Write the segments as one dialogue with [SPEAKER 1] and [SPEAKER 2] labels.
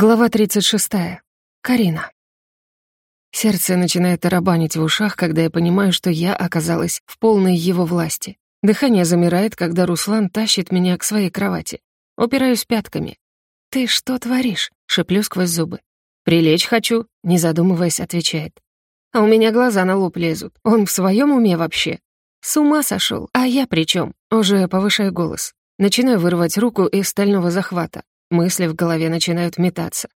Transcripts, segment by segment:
[SPEAKER 1] Глава 36. Карина. Сердце начинает тарабанить в ушах, когда я понимаю, что я оказалась в полной его власти. Дыхание замирает, когда Руслан тащит меня к своей кровати. Упираюсь пятками. «Ты что творишь?» — шеплю сквозь зубы. «Прилечь хочу», — не задумываясь, отвечает. А у меня глаза на лоб лезут. Он в своем уме вообще? С ума сошел, а я при чем? Уже повышаю голос. Начинаю вырывать руку из стального захвата. Мысли в голове начинают метаться.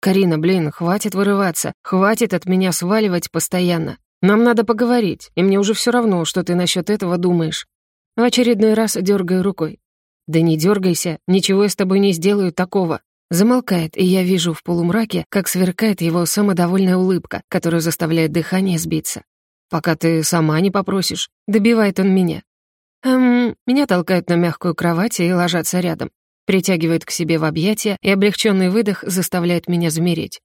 [SPEAKER 1] «Карина, блин, хватит вырываться, хватит от меня сваливать постоянно. Нам надо поговорить, и мне уже все равно, что ты насчет этого думаешь». В очередной раз дергаю рукой. «Да не дергайся, ничего я с тобой не сделаю такого». Замолкает, и я вижу в полумраке, как сверкает его самодовольная улыбка, которая заставляет дыхание сбиться. «Пока ты сама не попросишь», — добивает он меня. Эм, меня толкают на мягкую кровать и ложатся рядом притягивает к себе в объятия, и облегченный выдох заставляет меня замереть.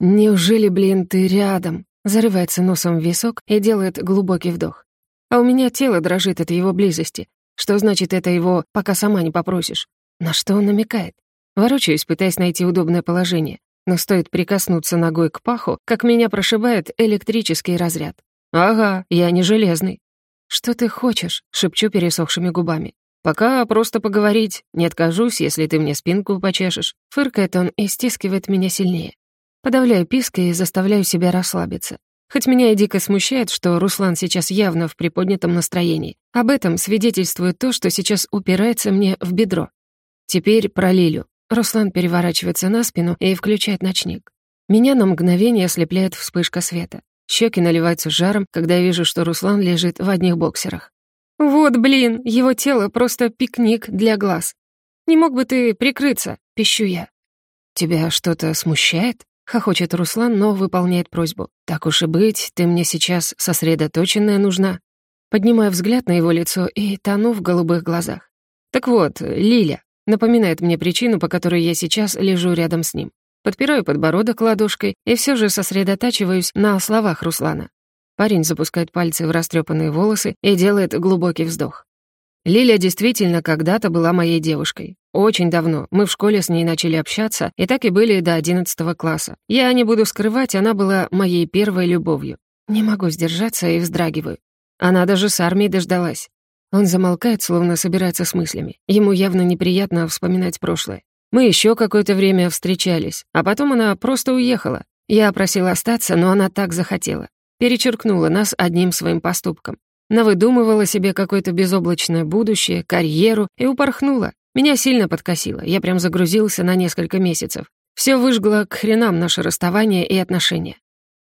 [SPEAKER 1] «Неужели, блин, ты рядом?» Зарывается носом в висок и делает глубокий вдох. А у меня тело дрожит от его близости. Что значит это его «пока сама не попросишь»? На что он намекает? Ворочаюсь, пытаясь найти удобное положение. Но стоит прикоснуться ногой к паху, как меня прошибает электрический разряд. «Ага, я не железный». «Что ты хочешь?» — шепчу пересохшими губами. «Пока просто поговорить. Не откажусь, если ты мне спинку почешешь». Фыркает он и стискивает меня сильнее. Подавляю писк и заставляю себя расслабиться. Хоть меня и дико смущает, что Руслан сейчас явно в приподнятом настроении. Об этом свидетельствует то, что сейчас упирается мне в бедро. Теперь про Лилю. Руслан переворачивается на спину и включает ночник. Меня на мгновение ослепляет вспышка света. Щеки наливаются жаром, когда я вижу, что Руслан лежит в одних боксерах. «Вот, блин, его тело просто пикник для глаз. Не мог бы ты прикрыться?» — пищу я. «Тебя что-то смущает?» — хохочет Руслан, но выполняет просьбу. «Так уж и быть, ты мне сейчас сосредоточенная нужна». Поднимаю взгляд на его лицо и тону в голубых глазах. «Так вот, Лиля», — напоминает мне причину, по которой я сейчас лежу рядом с ним. Подпираю подбородок ладошкой и все же сосредотачиваюсь на словах Руслана. Парень запускает пальцы в растрепанные волосы и делает глубокий вздох. Лиля действительно когда-то была моей девушкой. Очень давно. Мы в школе с ней начали общаться, и так и были до одиннадцатого класса. Я не буду скрывать, она была моей первой любовью. Не могу сдержаться и вздрагиваю. Она даже с армией дождалась. Он замолкает, словно собирается с мыслями. Ему явно неприятно вспоминать прошлое. Мы еще какое-то время встречались, а потом она просто уехала. Я просила остаться, но она так захотела. Перечеркнула нас одним своим поступком. Навыдумывала себе какое-то безоблачное будущее, карьеру и упорхнула. Меня сильно подкосило, я прям загрузился на несколько месяцев. Все выжгло к хренам наше расставание и отношения.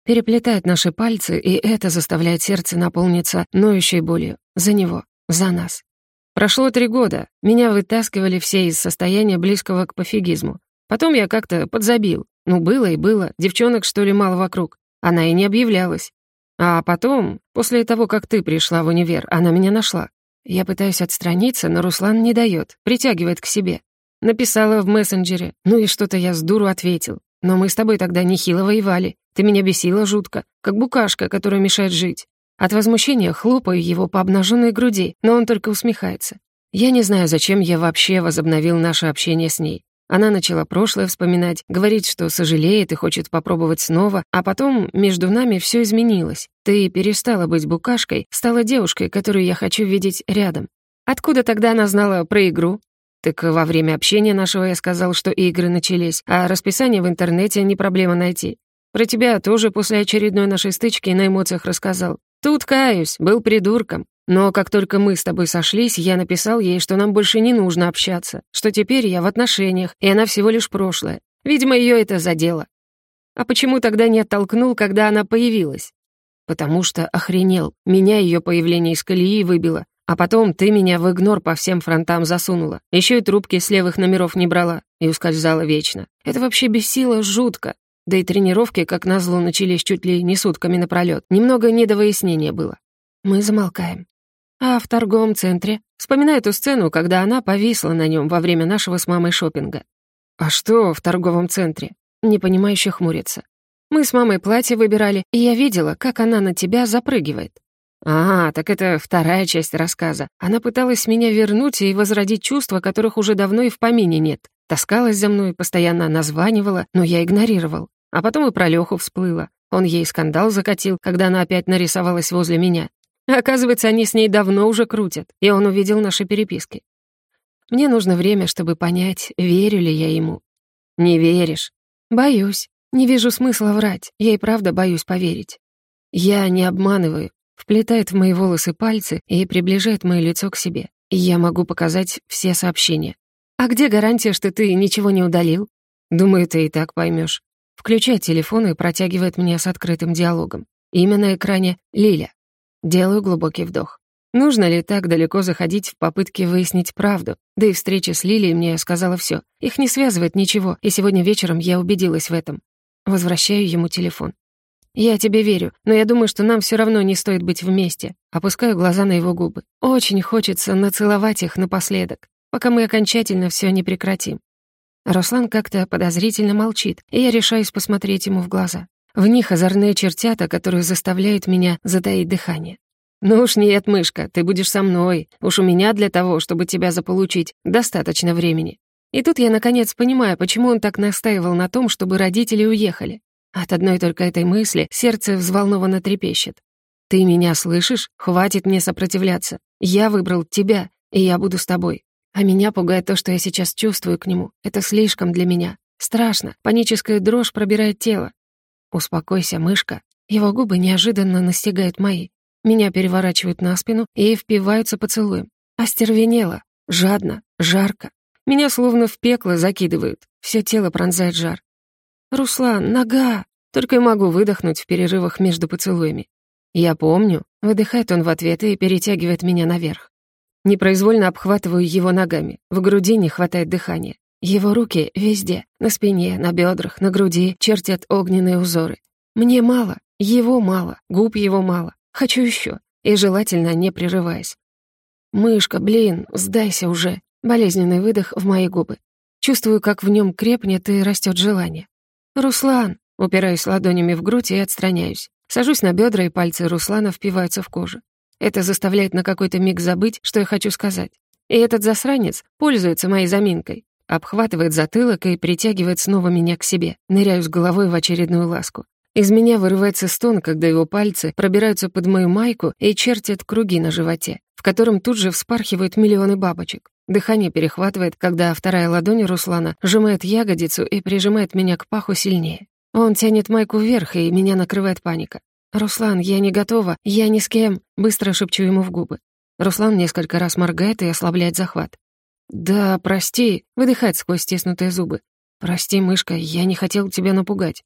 [SPEAKER 1] Переплетает наши пальцы, и это заставляет сердце наполниться ноющей болью. За него, за нас. Прошло три года. Меня вытаскивали все из состояния близкого к пофигизму. Потом я как-то подзабил. Ну, было и было. Девчонок, что ли, мало вокруг. Она и не объявлялась. А потом, после того, как ты пришла в универ, она меня нашла. Я пытаюсь отстраниться, но Руслан не дает, притягивает к себе. Написала в мессенджере, ну и что-то я с дуру ответил. Но мы с тобой тогда нехило воевали. Ты меня бесила жутко, как букашка, которая мешает жить. От возмущения хлопаю его по обнаженной груди, но он только усмехается. Я не знаю, зачем я вообще возобновил наше общение с ней. Она начала прошлое вспоминать, говорить, что сожалеет и хочет попробовать снова, а потом между нами все изменилось. Ты перестала быть букашкой, стала девушкой, которую я хочу видеть рядом. Откуда тогда она знала про игру? Так во время общения нашего я сказал, что игры начались, а расписание в интернете не проблема найти. Про тебя тоже после очередной нашей стычки на эмоциях рассказал. Тут каюсь, был придурком. Но как только мы с тобой сошлись, я написал ей, что нам больше не нужно общаться, что теперь я в отношениях, и она всего лишь прошлое. Видимо, ее это задело. А почему тогда не оттолкнул, когда она появилась? Потому что охренел. Меня ее появление из колеи выбило. А потом ты меня в игнор по всем фронтам засунула. Еще и трубки с левых номеров не брала и ускользала вечно. Это вообще бесило жутко. Да и тренировки, как назло, начались чуть ли не сутками напролёт. Немного недовыяснения было. Мы замолкаем. А в торговом центре? Вспоминаю ту сцену, когда она повисла на нем во время нашего с мамой шопинга. А что в торговом центре? Непонимающе хмурится. Мы с мамой платье выбирали, и я видела, как она на тебя запрыгивает. А, так это вторая часть рассказа. Она пыталась меня вернуть и возродить чувства, которых уже давно и в помине нет. Таскалась за мной, постоянно названивала, но я игнорировал. А потом и про Лёху всплыла. Он ей скандал закатил, когда она опять нарисовалась возле меня. Оказывается, они с ней давно уже крутят, и он увидел наши переписки. Мне нужно время, чтобы понять, верю ли я ему. Не веришь? Боюсь. Не вижу смысла врать. Я и правда боюсь поверить. Я не обманываю. Вплетает в мои волосы пальцы и приближает мое лицо к себе. Я могу показать все сообщения. А где гарантия, что ты ничего не удалил? Думаю, ты и так поймешь. Включает телефон и протягивает мне с открытым диалогом. Имя на экране — Лиля. Делаю глубокий вдох. Нужно ли так далеко заходить в попытке выяснить правду? Да и встреча с Лилией мне сказала все. Их не связывает ничего, и сегодня вечером я убедилась в этом. Возвращаю ему телефон. «Я тебе верю, но я думаю, что нам все равно не стоит быть вместе». Опускаю глаза на его губы. Очень хочется нацеловать их напоследок, пока мы окончательно все не прекратим. Руслан как-то подозрительно молчит, и я решаюсь посмотреть ему в глаза. В них озорные чертята, которые заставляют меня затаить дыхание. «Ну уж нет, мышка, ты будешь со мной. Уж у меня для того, чтобы тебя заполучить, достаточно времени». И тут я наконец понимаю, почему он так настаивал на том, чтобы родители уехали. От одной только этой мысли сердце взволнованно трепещет. «Ты меня слышишь? Хватит мне сопротивляться. Я выбрал тебя, и я буду с тобой. А меня пугает то, что я сейчас чувствую к нему. Это слишком для меня. Страшно. Паническая дрожь пробирает тело. «Успокойся, мышка». Его губы неожиданно настигают мои. Меня переворачивают на спину и впиваются поцелуем. Остервенело, жадно, жарко. Меня словно в пекло закидывают. Все тело пронзает жар. «Руслан, нога!» Только и могу выдохнуть в перерывах между поцелуями. «Я помню», — выдыхает он в ответ и перетягивает меня наверх. Непроизвольно обхватываю его ногами. В груди не хватает дыхания. Его руки везде, на спине, на бедрах, на груди, чертят огненные узоры. Мне мало, его мало, губ его мало. Хочу еще, и желательно не прерываясь. «Мышка, блин, сдайся уже!» Болезненный выдох в мои губы. Чувствую, как в нем крепнет и растет желание. «Руслан!» Упираюсь ладонями в грудь и отстраняюсь. Сажусь на бедра, и пальцы Руслана впиваются в кожу. Это заставляет на какой-то миг забыть, что я хочу сказать. И этот засранец пользуется моей заминкой обхватывает затылок и притягивает снова меня к себе. Ныряю с головой в очередную ласку. Из меня вырывается стон, когда его пальцы пробираются под мою майку и чертят круги на животе, в котором тут же вспархивают миллионы бабочек. Дыхание перехватывает, когда вторая ладонь Руслана сжимает ягодицу и прижимает меня к паху сильнее. Он тянет майку вверх, и меня накрывает паника. «Руслан, я не готова, я ни с кем», — быстро шепчу ему в губы. Руслан несколько раз моргает и ослабляет захват. «Да, прости», — выдыхает сквозь стиснутые зубы. «Прости, мышка, я не хотел тебя напугать».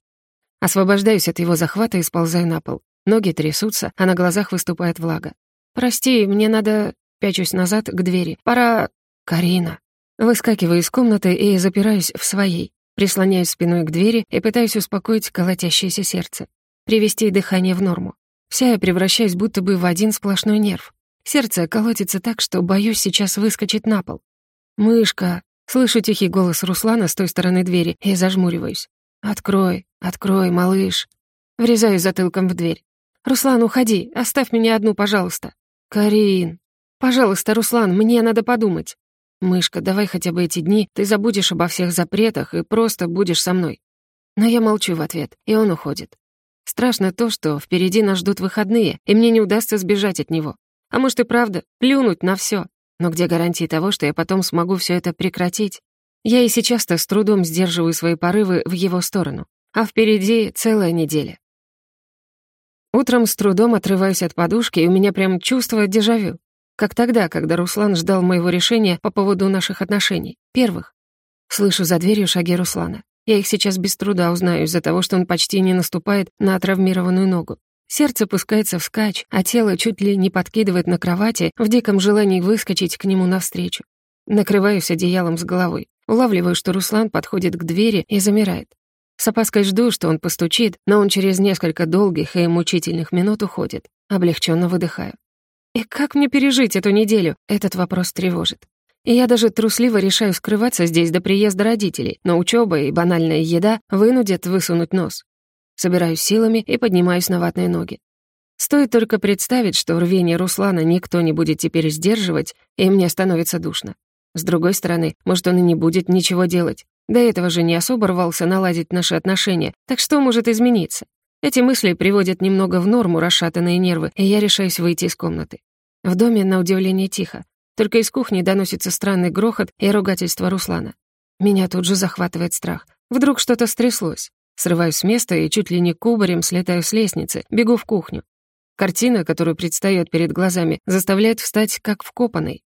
[SPEAKER 1] Освобождаюсь от его захвата и сползаю на пол. Ноги трясутся, а на глазах выступает влага. «Прости, мне надо...» Пячусь назад к двери. «Пора...» «Карина». Выскакиваю из комнаты и запираюсь в своей. Прислоняюсь спиной к двери и пытаюсь успокоить колотящееся сердце. Привести дыхание в норму. Вся я превращаюсь будто бы в один сплошной нерв. Сердце колотится так, что боюсь сейчас выскочить на пол. «Мышка!» Слышу тихий голос Руслана с той стороны двери и зажмуриваюсь. «Открой, открой, малыш!» Врезаюсь затылком в дверь. «Руслан, уходи! Оставь меня одну, пожалуйста!» «Карин!» «Пожалуйста, Руслан, мне надо подумать!» «Мышка, давай хотя бы эти дни ты забудешь обо всех запретах и просто будешь со мной». Но я молчу в ответ, и он уходит. Страшно то, что впереди нас ждут выходные, и мне не удастся сбежать от него. А может и правда, плюнуть на все. Но где гарантии того, что я потом смогу все это прекратить? Я и сейчас-то с трудом сдерживаю свои порывы в его сторону. А впереди целая неделя. Утром с трудом отрываюсь от подушки, и у меня прям чувство дежавю. Как тогда, когда Руслан ждал моего решения по поводу наших отношений. Первых. Слышу за дверью шаги Руслана. Я их сейчас без труда узнаю из-за того, что он почти не наступает на травмированную ногу. Сердце пускается вскачь, а тело чуть ли не подкидывает на кровати в диком желании выскочить к нему навстречу. Накрываюсь одеялом с головой. Улавливаю, что Руслан подходит к двери и замирает. С опаской жду, что он постучит, но он через несколько долгих и мучительных минут уходит. Облегченно выдыхаю. И как мне пережить эту неделю? Этот вопрос тревожит. И я даже трусливо решаю скрываться здесь до приезда родителей, но учеба и банальная еда вынудят высунуть нос. Собираюсь силами и поднимаюсь на ватные ноги. Стоит только представить, что рвение Руслана никто не будет теперь сдерживать, и мне становится душно. С другой стороны, может, он и не будет ничего делать. До этого же не особо рвался наладить наши отношения, так что может измениться? Эти мысли приводят немного в норму расшатанные нервы, и я решаюсь выйти из комнаты. В доме, на удивление, тихо. Только из кухни доносится странный грохот и ругательство Руслана. Меня тут же захватывает страх. Вдруг что-то стряслось. Срываюсь с места и чуть ли не кубарем слетаю с лестницы, бегу в кухню. Картина, которая предстаёт перед глазами, заставляет встать как вкопанный.